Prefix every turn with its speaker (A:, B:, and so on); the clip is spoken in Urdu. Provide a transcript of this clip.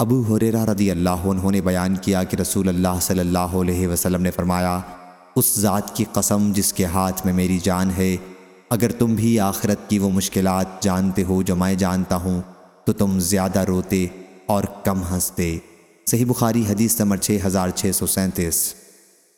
A: ابو حریرہ رضی اللہ عنہ نے بیان کیا کہ رسول اللہ صلی اللہ علیہ وسلم نے فرمایا، اس ذات کی قسم جس کے ہاتھ میں میری جان ہے، اگر تم بھی آخرت کی وہ مشکلات جانتے ہو جو میں جانتا ہوں، تو تم زیادہ روتے اور کم ہنستے۔ صحیح بخاری حدیث نمبر 6637